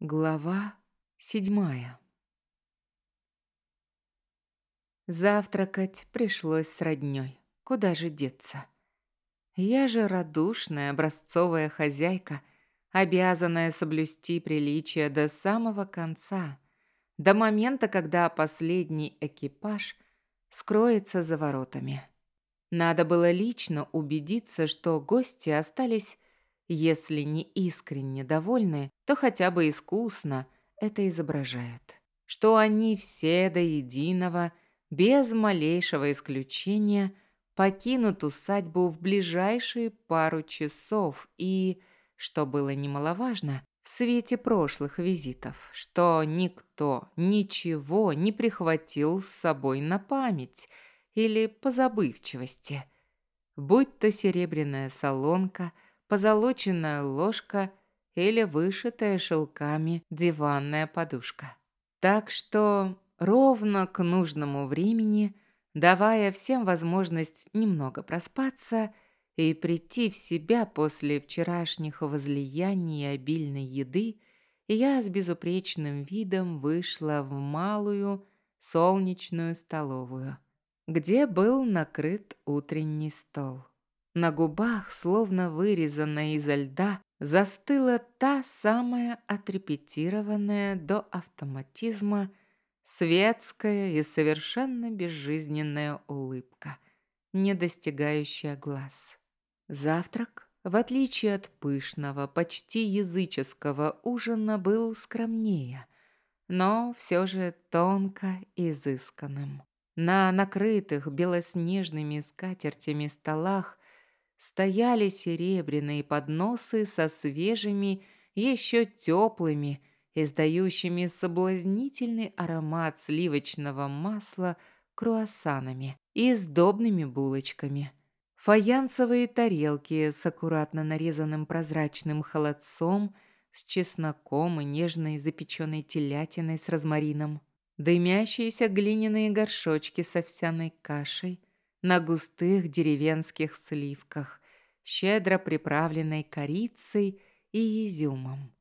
Глава седьмая Завтракать пришлось с роднёй. Куда же деться? Я же радушная образцовая хозяйка, обязанная соблюсти приличие до самого конца, до момента, когда последний экипаж скроется за воротами. Надо было лично убедиться, что гости остались если не искренне довольны, то хотя бы искусно это изображают. Что они все до единого, без малейшего исключения, покинут усадьбу в ближайшие пару часов и, что было немаловажно, в свете прошлых визитов, что никто ничего не прихватил с собой на память или по забывчивости. Будь то серебряная солонка – позолоченная ложка или вышитая шелками диванная подушка. Так что ровно к нужному времени, давая всем возможность немного проспаться и прийти в себя после вчерашних возлияний и обильной еды, я с безупречным видом вышла в малую солнечную столовую, где был накрыт утренний стол. На губах, словно вырезанная изо льда, застыла та самая отрепетированная до автоматизма светская и совершенно безжизненная улыбка, не достигающая глаз. Завтрак, в отличие от пышного, почти языческого ужина, был скромнее, но все же тонко изысканным. На накрытых белоснежными скатертями столах стояли серебряные подносы со свежими, еще теплыми, издающими соблазнительный аромат сливочного масла круассанами и сдобными булочками. Фаянсовые тарелки с аккуратно нарезанным прозрачным холодцом, с чесноком и нежной запеченной телятиной с розмарином. Дымящиеся глиняные горшочки с овсяной кашей, на густых деревенских сливках, щедро приправленной корицей и изюмом.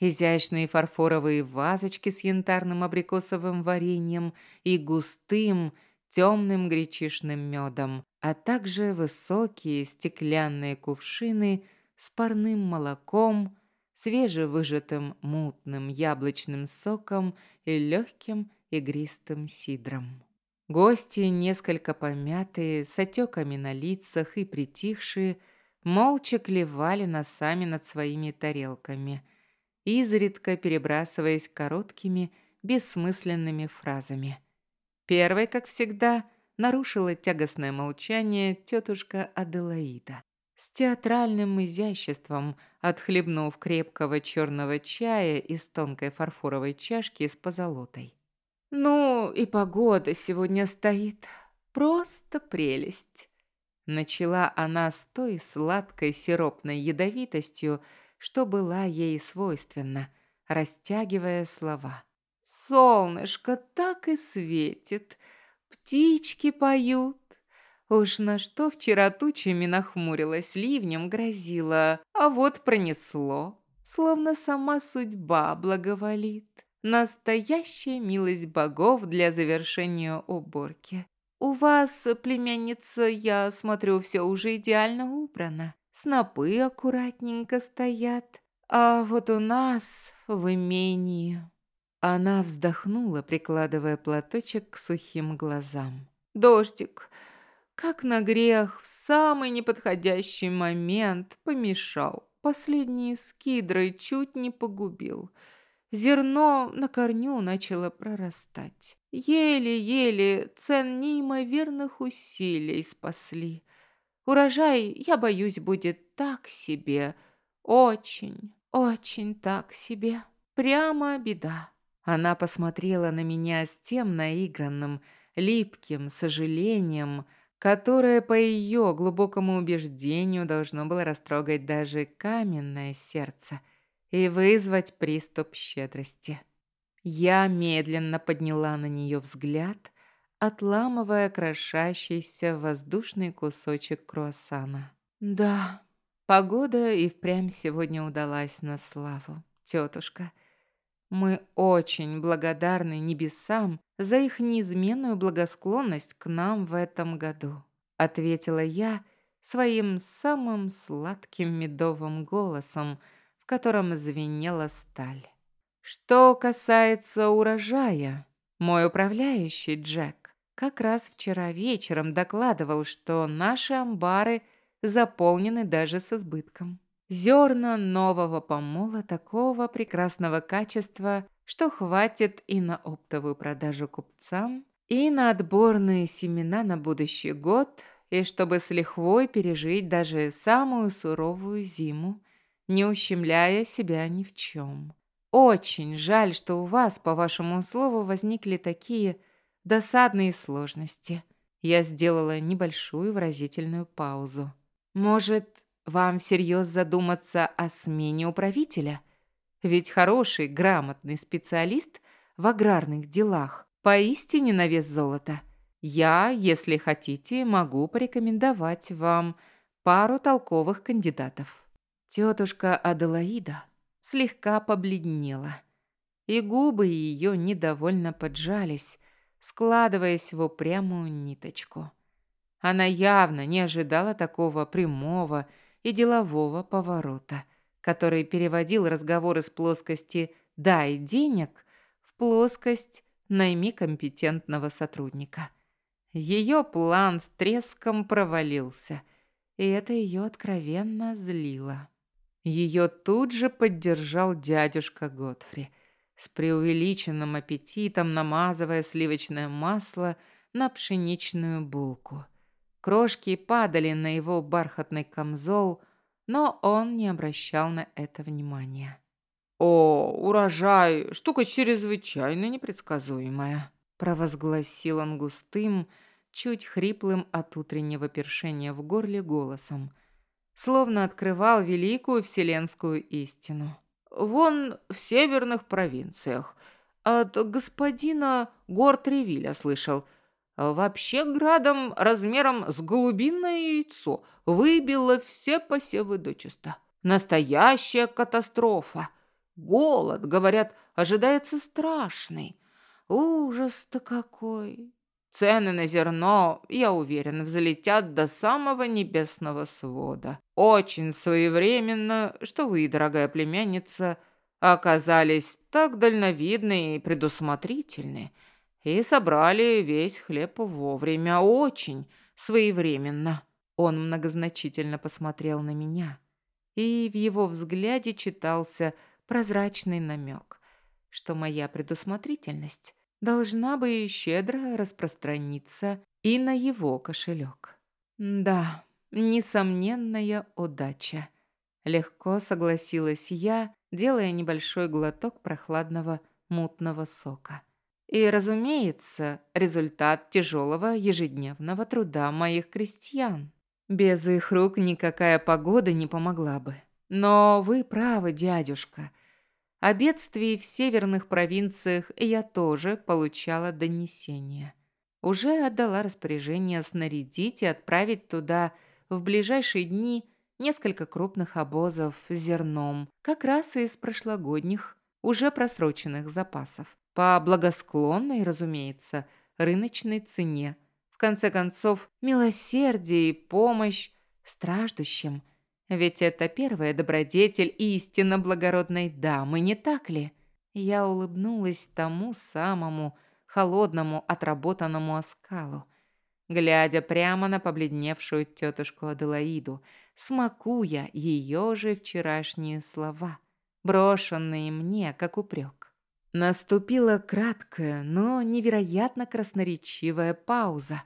Изящные фарфоровые вазочки с янтарным абрикосовым вареньем и густым темным гречишным медом, а также высокие стеклянные кувшины с парным молоком, свежевыжатым мутным яблочным соком и легким игристым сидром. Гости, несколько помятые, с отеками на лицах и притихшие, молча клевали носами над своими тарелками, изредка перебрасываясь короткими, бессмысленными фразами. Первой, как всегда, нарушила тягостное молчание тетушка Аделаида. С театральным изяществом, отхлебнув крепкого черного чая из тонкой фарфоровой чашки с позолотой. «Ну, и погода сегодня стоит. Просто прелесть!» Начала она с той сладкой сиропной ядовитостью, что была ей свойственна, растягивая слова. «Солнышко так и светит, птички поют. Уж на что вчера тучами нахмурилась, ливнем грозила, а вот пронесло, словно сама судьба благоволит. Настоящая милость богов для завершения уборки. У вас, племянница, я смотрю, все уже идеально убрано. Снопы аккуратненько стоят. А вот у нас в имении... Она вздохнула, прикладывая платочек к сухим глазам. «Дождик, как на грех, в самый неподходящий момент помешал. Последние скидры чуть не погубил. Зерно на корню начало прорастать. Еле-еле цен неимоверных усилий спасли. Урожай, я боюсь, будет так себе. Очень, очень так себе. Прямо беда. Она посмотрела на меня с тем наигранным, липким сожалением, которое, по ее глубокому убеждению, должно было растрогать даже каменное сердце – и вызвать приступ щедрости. Я медленно подняла на нее взгляд, отламывая крошащийся воздушный кусочек круассана. «Да, погода и впрямь сегодня удалась на славу, тетушка. Мы очень благодарны небесам за их неизменную благосклонность к нам в этом году», ответила я своим самым сладким медовым голосом, котором звенела сталь. Что касается урожая, мой управляющий Джек как раз вчера вечером докладывал, что наши амбары заполнены даже с избытком. Зерна нового помола такого прекрасного качества, что хватит и на оптовую продажу купцам, и на отборные семена на будущий год, и чтобы с лихвой пережить даже самую суровую зиму, не ущемляя себя ни в чем. Очень жаль, что у вас, по вашему слову, возникли такие досадные сложности. Я сделала небольшую выразительную паузу. Может, вам всерьез задуматься о смене управителя? Ведь хороший, грамотный специалист в аграрных делах поистине на вес золота. Я, если хотите, могу порекомендовать вам пару толковых кандидатов. Тетушка Аделаида слегка побледнела, и губы ее недовольно поджались, складываясь в упрямую ниточку. Она явно не ожидала такого прямого и делового поворота, который переводил разговор из плоскости «дай денег» в плоскость «найми компетентного сотрудника». Ее план с треском провалился, и это ее откровенно злило. Ее тут же поддержал дядюшка Готфри, с преувеличенным аппетитом намазывая сливочное масло на пшеничную булку. Крошки падали на его бархатный камзол, но он не обращал на это внимания. «О, урожай! Штука чрезвычайно непредсказуемая!» провозгласил он густым, чуть хриплым от утреннего першения в горле голосом – словно открывал великую вселенскую истину. «Вон в северных провинциях. От господина Гортревиля слышал. Вообще градом размером с голубиное яйцо выбило все посевы дочисто. Настоящая катастрофа. Голод, говорят, ожидается страшный. Ужас-то какой!» Цены на зерно, я уверен, взлетят до самого небесного свода. Очень своевременно, что вы, дорогая племянница, оказались так дальновидны и предусмотрительны и собрали весь хлеб вовремя, очень своевременно. Он многозначительно посмотрел на меня, и в его взгляде читался прозрачный намек, что моя предусмотрительность должна бы щедро распространиться и на его кошелек. Да, несомненная удача. Легко согласилась я, делая небольшой глоток прохладного мутного сока. И, разумеется, результат тяжелого ежедневного труда моих крестьян. Без их рук никакая погода не помогла бы. Но вы правы, дядюшка – о бедствии в северных провинциях я тоже получала донесения. Уже отдала распоряжение снарядить и отправить туда в ближайшие дни несколько крупных обозов с зерном, как раз из прошлогодних, уже просроченных запасов. По благосклонной, разумеется, рыночной цене. В конце концов, милосердие и помощь страждущим – ведь это первая добродетель истинно благородной дамы, не так ли? Я улыбнулась тому самому холодному отработанному оскалу, глядя прямо на побледневшую тетушку Аделаиду, смакуя ее же вчерашние слова, брошенные мне как упрек. Наступила краткая, но невероятно красноречивая пауза,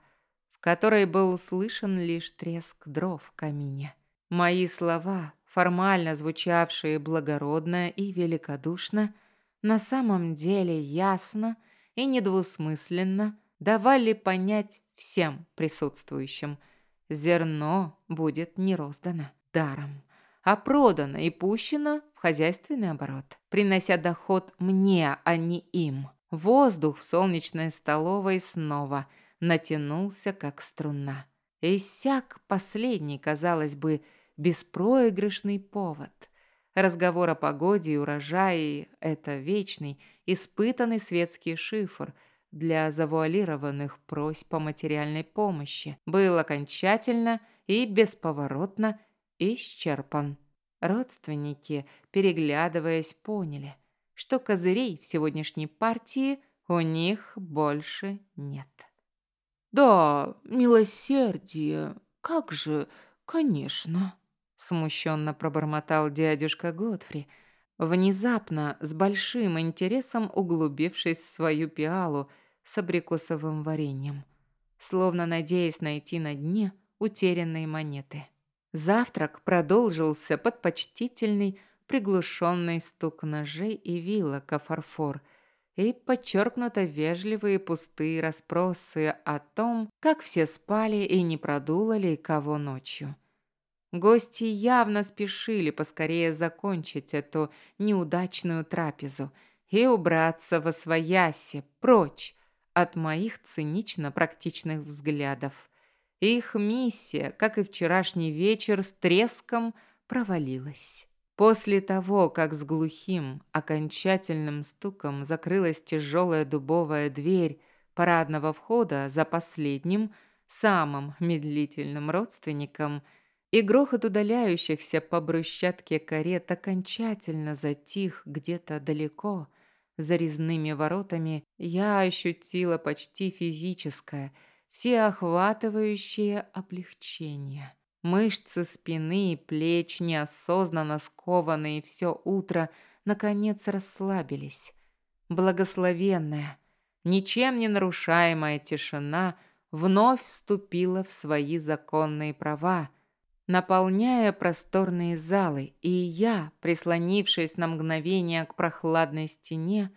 в которой был слышен лишь треск дров в камине. Мои слова, формально звучавшие благородно и великодушно, на самом деле ясно и недвусмысленно давали понять всем присутствующим. Зерно будет не роздано даром, а продано и пущено в хозяйственный оборот, принося доход мне, а не им. Воздух в солнечной столовой снова натянулся, как струна. Иссяк последний, казалось бы, беспроигрышный повод. Разговор о погоде и урожае – это вечный, испытанный светский шифр для завуалированных просьб по материальной помощи. Был окончательно и бесповоротно исчерпан. Родственники, переглядываясь, поняли, что козырей в сегодняшней партии у них больше нет. «Да, милосердие, как же, конечно», — смущенно пробормотал дядюшка Годфри, внезапно с большим интересом углубившись в свою пиалу с абрикосовым вареньем, словно надеясь найти на дне утерянные монеты. Завтрак продолжился под почтительный, приглушенный стук ножей и вилок о фарфор и подчеркнуто вежливые пустые расспросы о том, как все спали и не продуло ли кого ночью. Гости явно спешили поскорее закончить эту неудачную трапезу и убраться во свояси, прочь от моих цинично-практичных взглядов. Их миссия, как и вчерашний вечер, с треском провалилась. После того, как с глухим, окончательным стуком закрылась тяжелая дубовая дверь парадного входа за последним, самым медлительным родственником, и грохот удаляющихся по брусчатке карет окончательно затих где-то далеко, за резными воротами, я ощутила почти физическое, всеохватывающее облегчение. Мышцы спины и плеч, неосознанно скованные все утро, наконец расслабились. Благословенная, ничем не нарушаемая тишина вновь вступила в свои законные права, наполняя просторные залы, и я, прислонившись на мгновение к прохладной стене,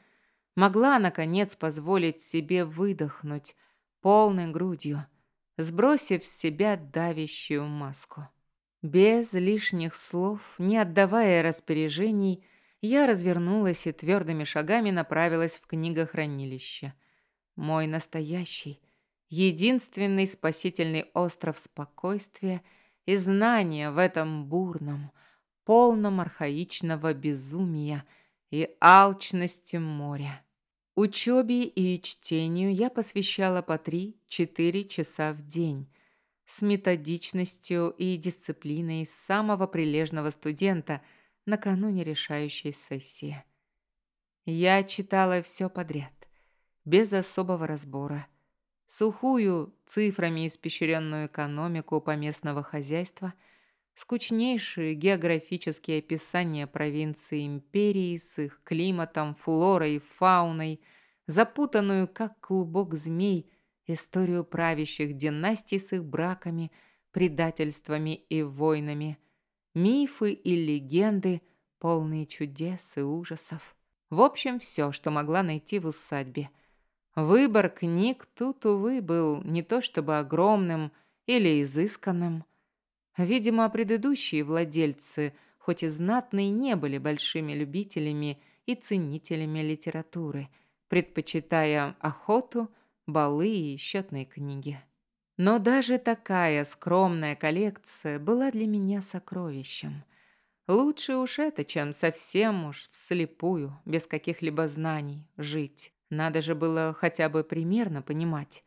могла, наконец, позволить себе выдохнуть полной грудью – сбросив с себя давящую маску. Без лишних слов, не отдавая распоряжений, я развернулась и твердыми шагами направилась в книгохранилище. Мой настоящий, единственный спасительный остров спокойствия и знания в этом бурном, полном архаичного безумия и алчности моря. Учебе и чтению я посвящала по 3-4 часа в день с методичностью и дисциплиной самого прилежного студента накануне решающей сессии. Я читала все подряд, без особого разбора. Сухую, цифрами испещренную экономику поместного хозяйства – скучнейшие географические описания провинции империи с их климатом, флорой и фауной, запутанную, как клубок змей, историю правящих династий с их браками, предательствами и войнами, мифы и легенды, полные чудес и ужасов. В общем, все, что могла найти в усадьбе. Выбор книг тут, увы, был не то чтобы огромным или изысканным, Видимо, предыдущие владельцы, хоть и знатные, не были большими любителями и ценителями литературы, предпочитая охоту, балы и счетные книги. Но даже такая скромная коллекция была для меня сокровищем. Лучше уж это, чем совсем уж вслепую, без каких-либо знаний, жить. Надо же было хотя бы примерно понимать,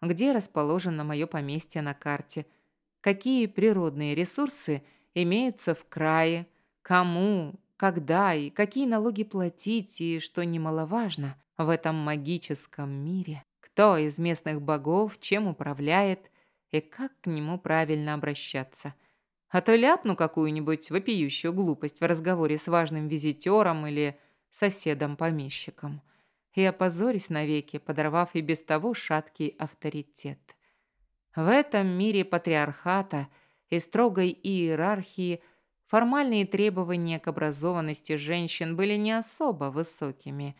где расположено мое поместье на карте – какие природные ресурсы имеются в крае, кому, когда и какие налоги платить, и, что немаловажно, в этом магическом мире, кто из местных богов чем управляет и как к нему правильно обращаться. А то ляпну какую-нибудь вопиющую глупость в разговоре с важным визитером или соседом-помещиком и опозорюсь навеки, подорвав и без того шаткий авторитет. В этом мире патриархата и строгой иерархии формальные требования к образованности женщин были не особо высокими.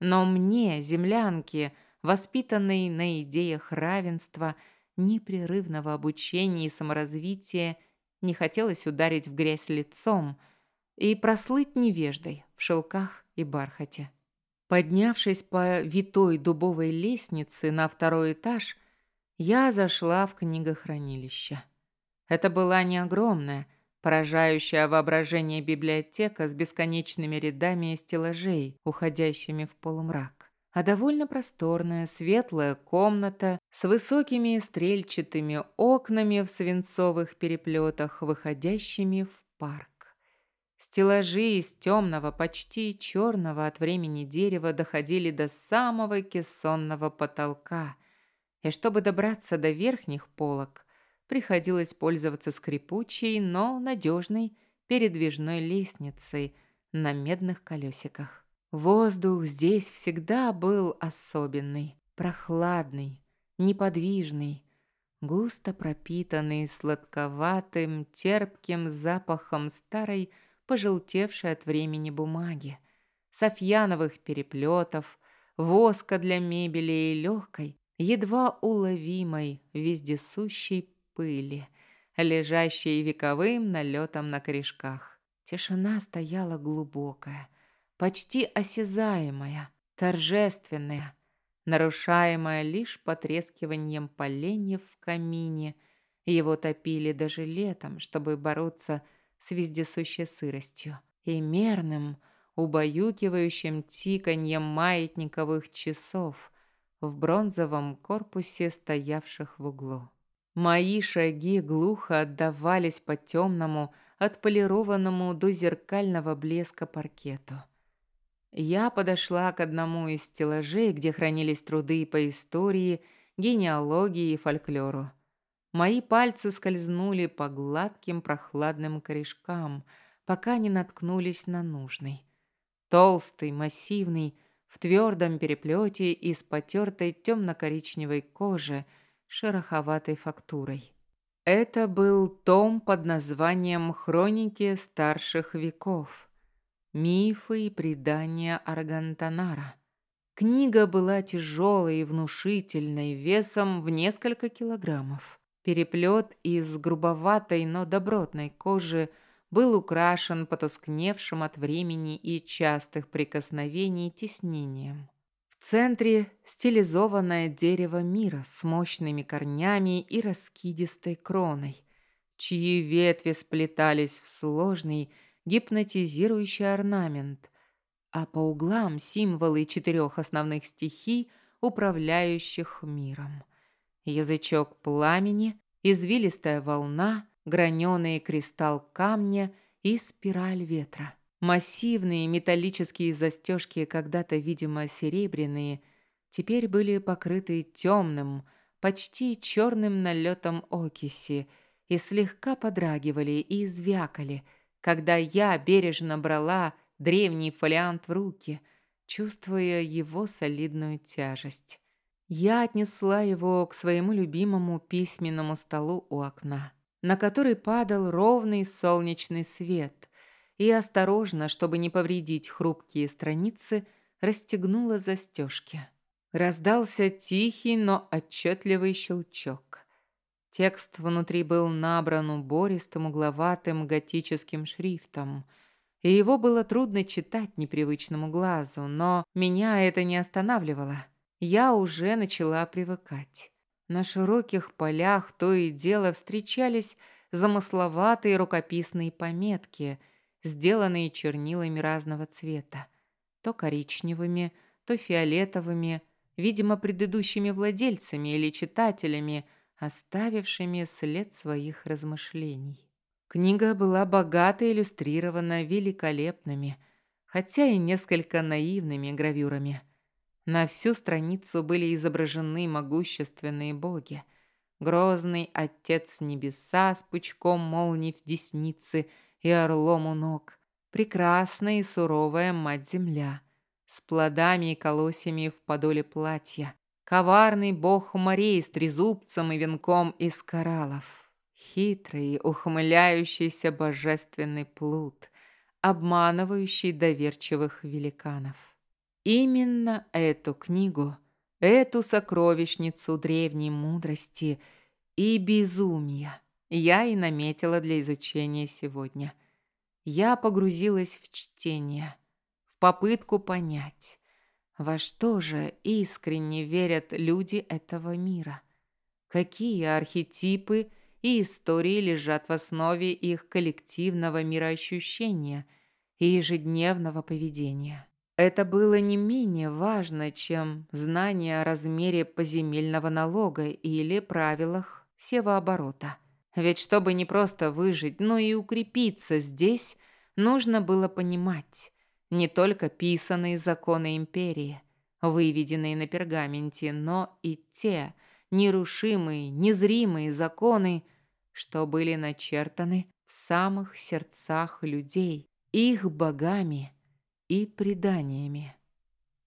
Но мне, землянке, воспитанной на идеях равенства, непрерывного обучения и саморазвития, не хотелось ударить в грязь лицом и прослыть невеждой в шелках и бархате. Поднявшись по витой дубовой лестнице на второй этаж, я зашла в книгохранилище. Это была не огромная, Поражающая воображение библиотека с бесконечными рядами стеллажей, уходящими в полумрак. А довольно просторная, светлая комната с высокими стрельчатыми окнами в свинцовых переплетах, выходящими в парк. Стеллажи из темного, почти черного от времени дерева доходили до самого кессонного потолка, и чтобы добраться до верхних полок, приходилось пользоваться скрипучей, но надежной передвижной лестницей на медных колесиках. Воздух здесь всегда был особенный, прохладный, неподвижный, густо пропитанный сладковатым, терпким запахом старой, пожелтевшей от времени бумаги, софьяновых переплетов, воска для мебели и легкой, едва уловимой вездесущей пыли, лежащей вековым налетом на корешках. Тишина стояла глубокая, почти осязаемая, торжественная, нарушаемая лишь потрескиванием поленьев в камине. Его топили даже летом, чтобы бороться с вездесущей сыростью и мерным, убаюкивающим тиканьем маятниковых часов в бронзовом корпусе, стоявших в углу. Мои шаги глухо отдавались по темному, отполированному до зеркального блеска паркету. Я подошла к одному из стеллажей, где хранились труды по истории, генеалогии и фольклору. Мои пальцы скользнули по гладким прохладным корешкам, пока не наткнулись на нужный. Толстый, массивный, в твердом переплете из потертой темно-коричневой кожи, шероховатой фактурой. Это был том под названием «Хроники старших веков. Мифы и предания Аргантанара». Книга была тяжелой и внушительной, весом в несколько килограммов. Переплет из грубоватой, но добротной кожи был украшен потускневшим от времени и частых прикосновений тиснением. В центре стилизованное дерево мира с мощными корнями и раскидистой кроной, чьи ветви сплетались в сложный гипнотизирующий орнамент, а по углам символы четырех основных стихий, управляющих миром – язычок пламени, извилистая волна, граненый кристалл камня и спираль ветра. Массивные металлические застежки, когда-то, видимо, серебряные, теперь были покрыты темным, почти черным налетом окиси и слегка подрагивали и звякали, когда я бережно брала древний фолиант в руки, чувствуя его солидную тяжесть. Я отнесла его к своему любимому письменному столу у окна, на который падал ровный солнечный свет, и осторожно, чтобы не повредить хрупкие страницы, расстегнула застежки. Раздался тихий, но отчетливый щелчок. Текст внутри был набран убористым, угловатым готическим шрифтом, и его было трудно читать непривычному глазу, но меня это не останавливало я уже начала привыкать. На широких полях то и дело встречались замысловатые рукописные пометки, сделанные чернилами разного цвета. То коричневыми, то фиолетовыми, видимо, предыдущими владельцами или читателями, оставившими след своих размышлений. Книга была богато иллюстрирована великолепными, хотя и несколько наивными гравюрами – на всю страницу были изображены могущественные боги. Грозный отец небеса с пучком молний в деснице и орлом у ног. Прекрасная и суровая мать-земля с плодами и колосьями в подоле платья. Коварный бог морей с трезубцем и венком из кораллов. Хитрый, ухмыляющийся божественный плут, обманывающий доверчивых великанов. Именно эту книгу, эту сокровищницу древней мудрости и безумия я и наметила для изучения сегодня. Я погрузилась в чтение, в попытку понять, во что же искренне верят люди этого мира, какие архетипы и истории лежат в основе их коллективного мироощущения и ежедневного поведения. Это было не менее важно, чем знание о размере поземельного налога или правилах севооборота. Ведь чтобы не просто выжить, но и укрепиться здесь, нужно было понимать не только писанные законы империи, выведенные на пергаменте, но и те нерушимые, незримые законы, что были начертаны в самых сердцах людей, их богами и преданиями.